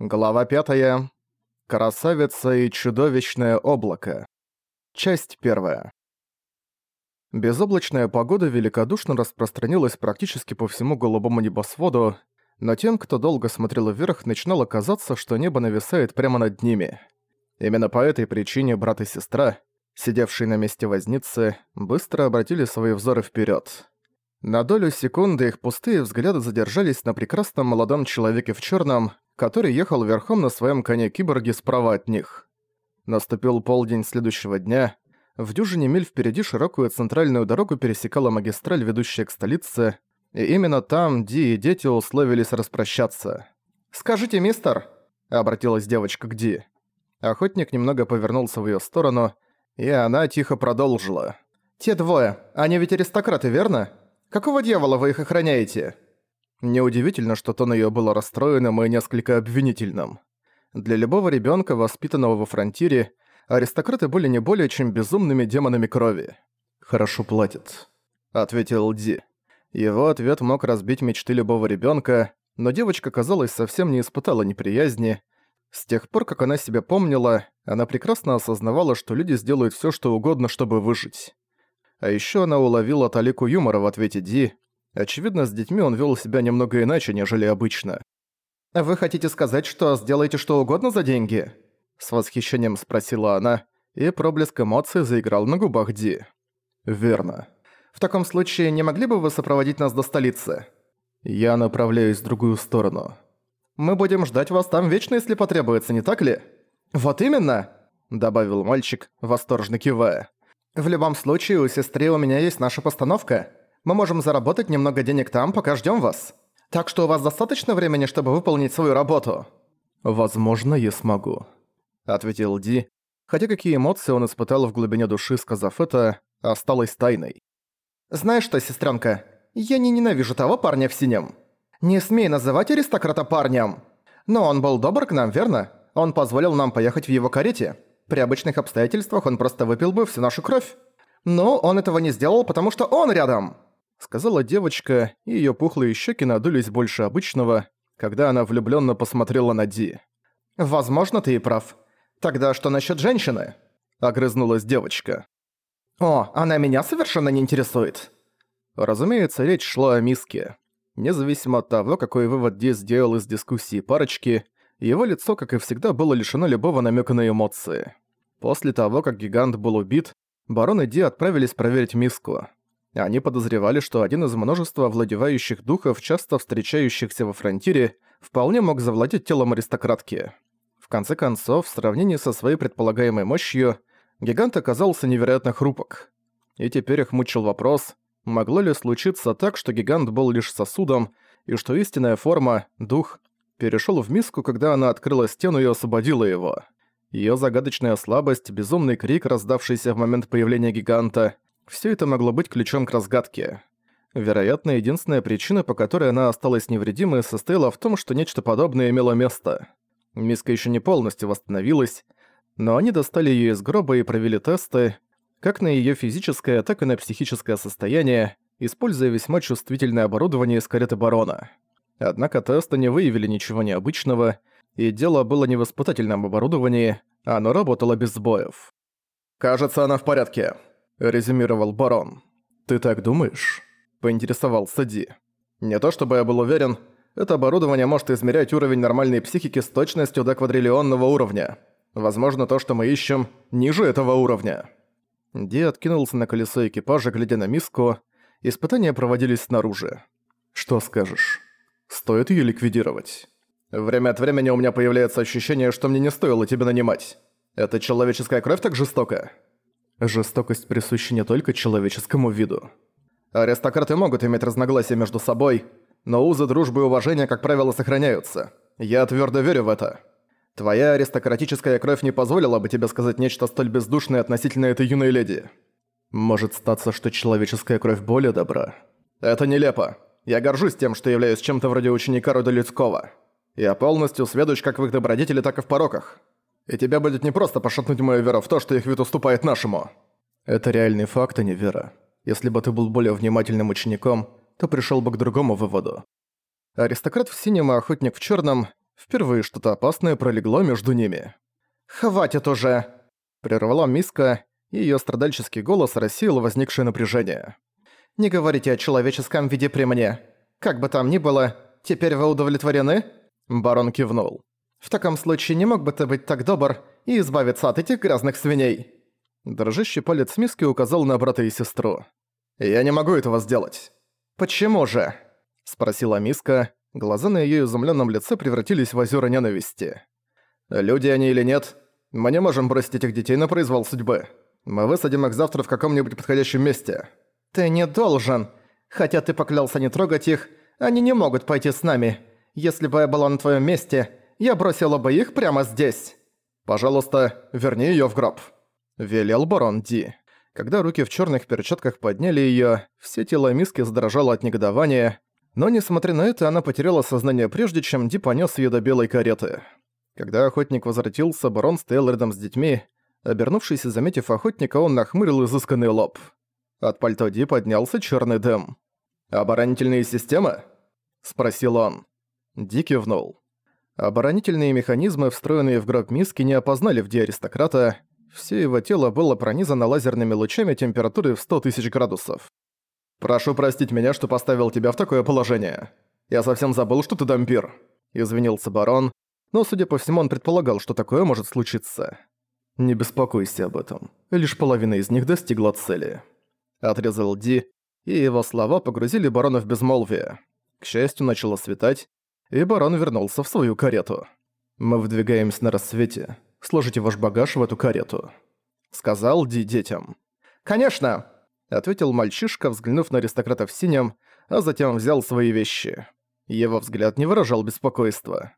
Глава пятая. Красавица и чудовищное облако. Часть первая. Безоблачная погода великодушно распространилась практически по всему голубому небосводу, но тем, кто долго смотрел вверх, начинало казаться, что небо нависает прямо над ними. Именно по этой причине брат и сестра, сидевшие на месте возницы, быстро обратили свои взоры вперед. На долю секунды их пустые взгляды задержались на прекрасном молодом человеке в черном, который ехал верхом на своем коне-киборге справа от них. Наступил полдень следующего дня. В дюжине миль впереди широкую центральную дорогу пересекала магистраль, ведущая к столице, и именно там Ди и дети условились распрощаться. «Скажите, мистер!» — обратилась девочка к Ди. Охотник немного повернулся в её сторону, и она тихо продолжила. «Те двое, они ведь аристократы, верно? Какого дьявола вы их охраняете?» Неудивительно, что тон её было расстроенным и несколько обвинительным. Для любого ребёнка, воспитанного во фронтире, аристократы были не более чем безумными демонами крови. «Хорошо платят», — ответил Ди. Его ответ мог разбить мечты любого ребёнка, но девочка, казалось, совсем не испытала неприязни. С тех пор, как она себя помнила, она прекрасно осознавала, что люди сделают всё, что угодно, чтобы выжить. А ещё она уловила талику юмора в ответе Ди, Очевидно, с детьми он вел себя немного иначе, нежели обычно. «Вы хотите сказать, что сделаете что угодно за деньги?» С восхищением спросила она, и проблеск эмоций заиграл на губах Ди. «Верно. В таком случае не могли бы вы сопроводить нас до столицы?» «Я направляюсь в другую сторону». «Мы будем ждать вас там вечно, если потребуется, не так ли?» «Вот именно!» – добавил мальчик, восторженно кивая. «В любом случае, у сестры у меня есть наша постановка. Мы можем заработать немного денег там, пока ждем вас. Так что у вас достаточно времени, чтобы выполнить свою работу?» «Возможно, я смогу», — ответил Ди, хотя какие эмоции он испытал в глубине души, сказав это, осталось тайной. «Знаешь что, сестренка, я не ненавижу того парня в синем. Не смей называть аристократа парнем. Но он был добр к нам, верно? Он позволил нам поехать в его карете. При обычных обстоятельствах он просто выпил бы всю нашу кровь. Но он этого не сделал, потому что он рядом сказала девочка, и её пухлые щеки надулись больше обычного, когда она влюблённо посмотрела на Ди. «Возможно, ты и прав. Тогда что насчёт женщины?» – огрызнулась девочка. «О, она меня совершенно не интересует». Разумеется, речь шла о миске. Независимо от того, какой вывод Ди сделал из дискуссии парочки, его лицо, как и всегда, было лишено любого намёка на эмоции. После того, как гигант был убит, барон и Ди отправились проверить миску. Они подозревали, что один из множества овладевающих духов, часто встречающихся во фронтире, вполне мог завладеть телом аристократки. В конце концов, в сравнении со своей предполагаемой мощью, гигант оказался невероятно хрупок. И теперь их мучил вопрос, могло ли случиться так, что гигант был лишь сосудом, и что истинная форма, дух, перешел в миску, когда она открыла стену и освободила его. Ее загадочная слабость, безумный крик, раздавшийся в момент появления гиганта — все это могло быть ключом к разгадке. Вероятно, единственная причина, по которой она осталась невредимой, состояла в том, что нечто подобное имело место. Миска еще не полностью восстановилась, но они достали ее из гроба и провели тесты, как на ее физическое, так и на психическое состояние, используя весьма чувствительное оборудование из кареты барона. Однако тесты не выявили ничего необычного, и дело было не в испытательном оборудовании, оно работало без сбоев. «Кажется, она в порядке», — резюмировал барон. «Ты так думаешь?» — поинтересовался Ди. «Не то чтобы я был уверен, это оборудование может измерять уровень нормальной психики с точностью до квадриллионного уровня. Возможно, то, что мы ищем, ниже этого уровня». Ди откинулся на колесо экипажа, глядя на миску. Испытания проводились снаружи. «Что скажешь? Стоит ее ликвидировать?» «Время от времени у меня появляется ощущение, что мне не стоило тебя нанимать. Это человеческая кровь так жестока?» Жестокость присуща не только человеческому виду. Аристократы могут иметь разногласия между собой, но узы дружбы и уважения, как правило, сохраняются. Я твердо верю в это. Твоя аристократическая кровь не позволила бы тебе сказать нечто столь бездушное относительно этой юной леди. Может статься, что человеческая кровь более добра. Это нелепо. Я горжусь тем, что являюсь чем-то вроде ученика рода людского. Я полностью сведущ как в их добродетели, так и в пороках. И тебя будет непросто пошатнуть мою веру в то, что их вид уступает нашему. Это реальный факт, а не вера. Если бы ты был более внимательным учеником, то пришел бы к другому выводу. Аристократ в синем и охотник в черном Впервые что-то опасное пролегло между ними. «Хватит уже!» Прервала Миска, и её страдальческий голос рассеял возникшее напряжение. «Не говорите о человеческом виде при мне. Как бы там ни было, теперь вы удовлетворены?» Барон кивнул. «В таком случае не мог бы ты быть так добр и избавиться от этих грязных свиней?» Дрожащий палец Миски указал на брата и сестру. «Я не могу этого сделать». «Почему же?» – спросила Миска. Глаза на её изумлённом лице превратились в озёра ненависти. «Люди они или нет, мы не можем бросить этих детей на произвол судьбы. Мы высадим их завтра в каком-нибудь подходящем месте». «Ты не должен. Хотя ты поклялся не трогать их, они не могут пойти с нами. Если бы я была на твоём месте, я бросила бы их прямо здесь». «Пожалуйста, верни её в гроб», — велел барон Ди. Когда руки в чёрных перчатках подняли её, все тело миски задрожало от негодования, но, несмотря на это, она потеряла сознание прежде, чем Ди понёс её до белой кареты. Когда охотник возвратился, барон стоял рядом с детьми. Обернувшись и заметив охотника, он нахмурил изысканный лоб. От пальто Ди поднялся чёрный дым. «Оборонительные системы?» – спросил он. Ди кивнул. Оборонительные механизмы, встроенные в гроб миски, не опознали в аристократа. Все его тело было пронизано лазерными лучами температуры в 100 тысяч градусов. «Прошу простить меня, что поставил тебя в такое положение. Я совсем забыл, что ты дампир», — извинился барон, но, судя по всему, он предполагал, что такое может случиться. «Не беспокойся об этом. Лишь половина из них достигла цели». Отрезал Ди, и его слова погрузили барона в безмолвие. К счастью, начало светать, и барон вернулся в свою карету. «Мы выдвигаемся на рассвете. Сложите ваш багаж в эту карету», — сказал Ди детям. «Конечно!» — ответил мальчишка, взглянув на аристократа в синем, а затем взял свои вещи. Его взгляд не выражал беспокойства.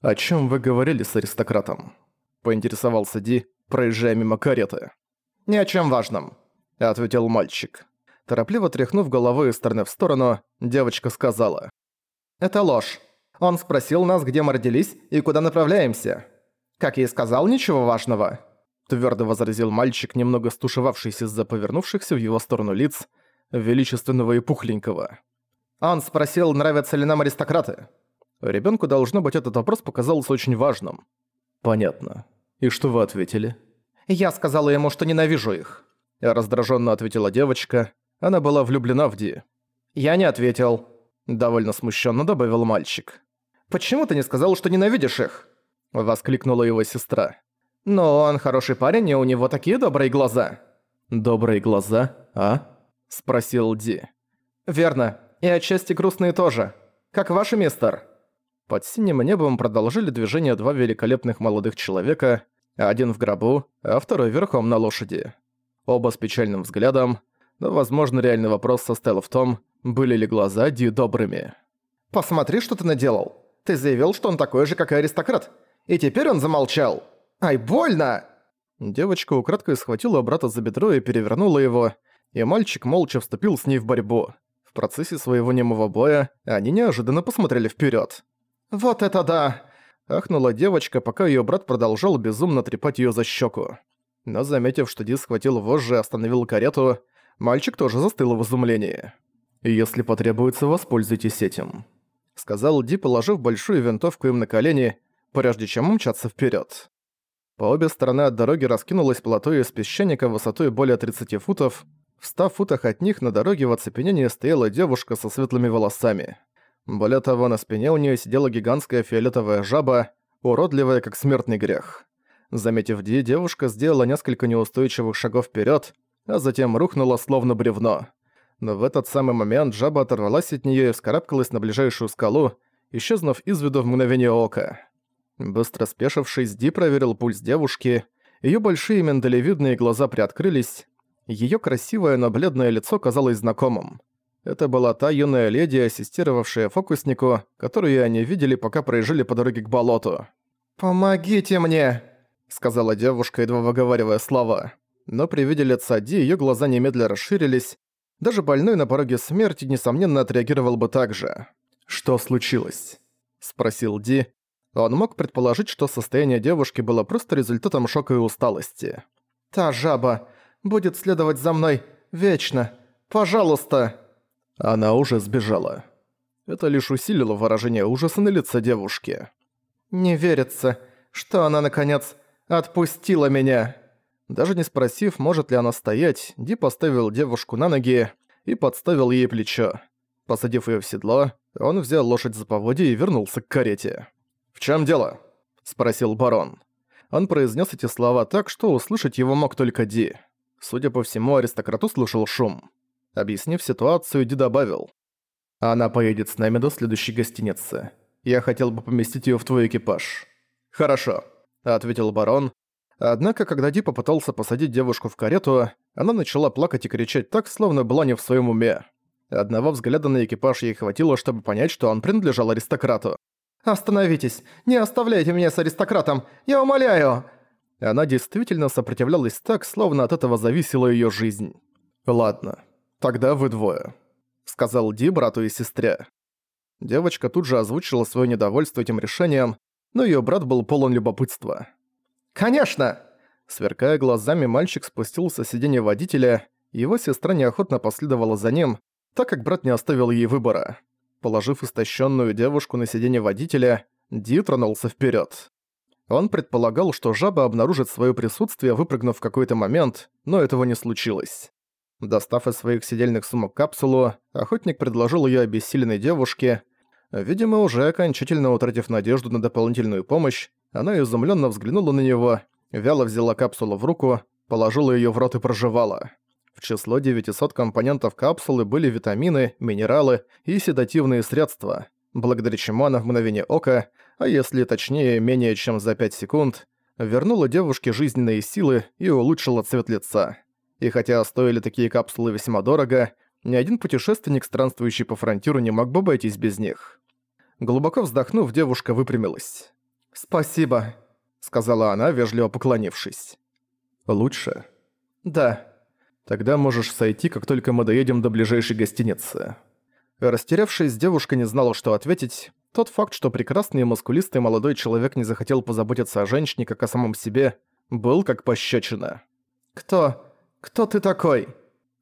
«О чем вы говорили с аристократом?» — поинтересовался Ди, проезжая мимо кареты. «Ни о чем важном», — ответил мальчик. Торопливо тряхнув головой из стороны в сторону, девочка сказала. «Это ложь. Он спросил нас, где мы родились и куда направляемся. Как я и сказал, ничего важного». Твердо возразил мальчик, немного стушевавшийся из-за повернувшихся в его сторону лиц, величественного и пухленького. «Он спросил, нравятся ли нам аристократы». Ребенку должно быть, этот вопрос показался очень важным. «Понятно. И что вы ответили?» «Я сказала ему, что ненавижу их». Раздраженно ответила девочка. Она была влюблена в Ди. «Я не ответил», — довольно смущенно добавил мальчик. «Почему ты не сказал, что ненавидишь их?» — воскликнула его сестра. «Но он хороший парень, и у него такие добрые глаза». «Добрые глаза, а?» — спросил Ди. «Верно. И отчасти грустные тоже. Как ваш мистер?» Под синим небом продолжили движение два великолепных молодых человека, один в гробу, а второй верхом на лошади. Оба с печальным взглядом, но, возможно, реальный вопрос состоял в том, были ли глаза Ди добрыми. «Посмотри, что ты наделал. Ты заявил, что он такой же, как и аристократ. И теперь он замолчал. Ай, больно!» Девочка украдкой схватила брата за бедро и перевернула его, и мальчик молча вступил с ней в борьбу. В процессе своего немого боя они неожиданно посмотрели вперед. «Вот это да!» – ахнула девочка, пока ее брат продолжал безумно трепать ее за щеку. Но заметив, что Ди схватил вожжи и остановил карету, мальчик тоже застыл в изумлении. «Если потребуется, воспользуйтесь этим», — сказал Ди, положив большую винтовку им на колени, прежде чем умчаться вперед. По обе стороны от дороги раскинулось плато из песчаника высотой более 30 футов. В 100 футах от них на дороге в оцепенении стояла девушка со светлыми волосами. Более того, на спине у нее сидела гигантская фиолетовая жаба, уродливая как смертный грех. Заметив Ди, девушка сделала несколько неустойчивых шагов вперед, а затем рухнула словно бревно. Но в этот самый момент жаба оторвалась от нее и вскарабкалась на ближайшую скалу, исчезнув из виду в мгновение ока. Быстро спешившись, Ди проверил пульс девушки, ее большие миндалевидные глаза приоткрылись, ее красивое, но бледное лицо казалось знакомым. Это была та юная леди, ассистировавшая фокуснику, которую они видели, пока проезжали по дороге к болоту. «Помогите мне!» — сказала девушка, едва выговаривая слова. Но при виде лица Ди её глаза немедля расширились. Даже больной на пороге смерти, несомненно, отреагировал бы так же. «Что случилось?» — спросил Ди. Он мог предположить, что состояние девушки было просто результатом шока и усталости. «Та жаба будет следовать за мной вечно. Пожалуйста!» Она уже сбежала. Это лишь усилило выражение ужаса на лице девушки. Не верится, что она, наконец, отпустила меня. Даже не спросив, может ли она стоять, Ди поставил девушку на ноги и подставил ей плечо. Посадив её в седло, он взял лошадь за поводья и вернулся к карете. «В чём дело?» – спросил барон. Он произнес эти слова так, что услышать его мог только Ди. Судя по всему, аристократ услышал шум. Объяснив ситуацию, Ди добавил. «Она поедет с нами до следующей гостиницы. Я хотел бы поместить её в твой экипаж». «Хорошо», — ответил барон. Однако, когда Ди попытался посадить девушку в карету, она начала плакать и кричать так, словно была не в своём уме. Одного взгляда на экипаж ей хватило, чтобы понять, что он принадлежал аристократу. «Остановитесь! Не оставляйте меня с аристократом! Я умоляю!» Она действительно сопротивлялась так, словно от этого зависела её жизнь. «Ладно, тогда вы двое», — сказал Ди брату и сестре. Девочка тут же озвучила своё недовольство этим решением, но её брат был полон любопытства. «Конечно!» Сверкая глазами, мальчик спустился с сиденья водителя, его сестра неохотно последовала за ним, так как брат не оставил ей выбора. Положив истощенную девушку на сиденье водителя, Ди тронулся вперед. Он предполагал, что жаба обнаружит свое присутствие, выпрыгнув в какой-то момент, но этого не случилось. Достав из своих сидельных сумок капсулу, охотник предложил ее обессиленной девушке. Видимо, уже окончательно утратив надежду на дополнительную помощь, она изумленно взглянула на него, вяло взяла капсулу в руку, положила ее в рот и прожевала. В число 900 компонентов капсулы были витамины, минералы и седативные средства, благодаря чему она в мгновение ока, а если точнее менее чем за 5 секунд, вернула девушке жизненные силы и улучшила цвет лица. И хотя стоили такие капсулы весьма дорого, ни один путешественник, странствующий по фронтиру, не мог бы обойтись без них. Глубоко вздохнув, девушка выпрямилась. «Спасибо», — сказала она, вежливо поклонившись. «Лучше?» «Да», Тогда можешь сойти, как только мы доедем до ближайшей гостиницы». Растерявшись, девушка не знала, что ответить. Тот факт, что прекрасный и мускулистый молодой человек не захотел позаботиться о женщине, как о самом себе, был как пощечина. «Кто? Кто ты такой?»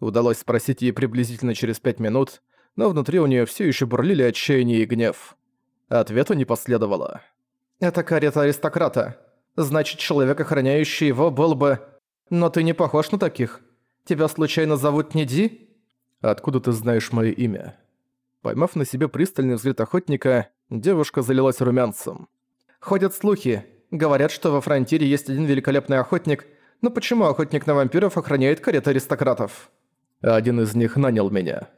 Удалось спросить ей приблизительно через пять минут, но внутри у нее все еще бурлили отчаяние и гнев. Ответа не последовало. «Это карета аристократа. Значит, человек, охраняющий его, был бы... Но ты не похож на таких. Тебя случайно зовут не Ди?» «Откуда ты знаешь мое имя?» Поймав на себе пристальный взгляд охотника, девушка залилась румянцем. «Ходят слухи. Говорят, что во Фронтире есть один великолепный охотник, но почему охотник на вампиров охраняет кареты аристократов?» «Один из них нанял меня».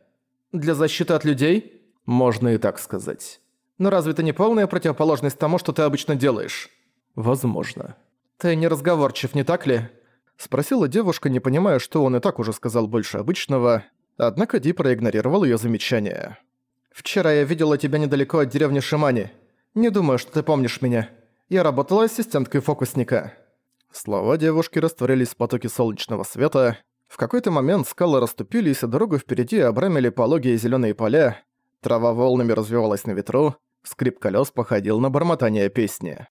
«Для защиты от людей?» «Можно и так сказать». «Но разве это не полная противоположность тому, что ты обычно делаешь?» «Возможно». «Ты неразговорчив, не так ли?» Спросила девушка, не понимая, что он и так уже сказал больше обычного, однако Ди проигнорировал её замечание. «Вчера я видела тебя недалеко от деревни Шимани. Не думаю, что ты помнишь меня. Я работала ассистенткой фокусника». Слова девушки растворились в потоке солнечного света. В какой-то момент скалы расступились, и дорогу впереди обрамили пологие зелёные поля. Трава волнами развивалась на ветру, скрип колёс походил на бормотание песни.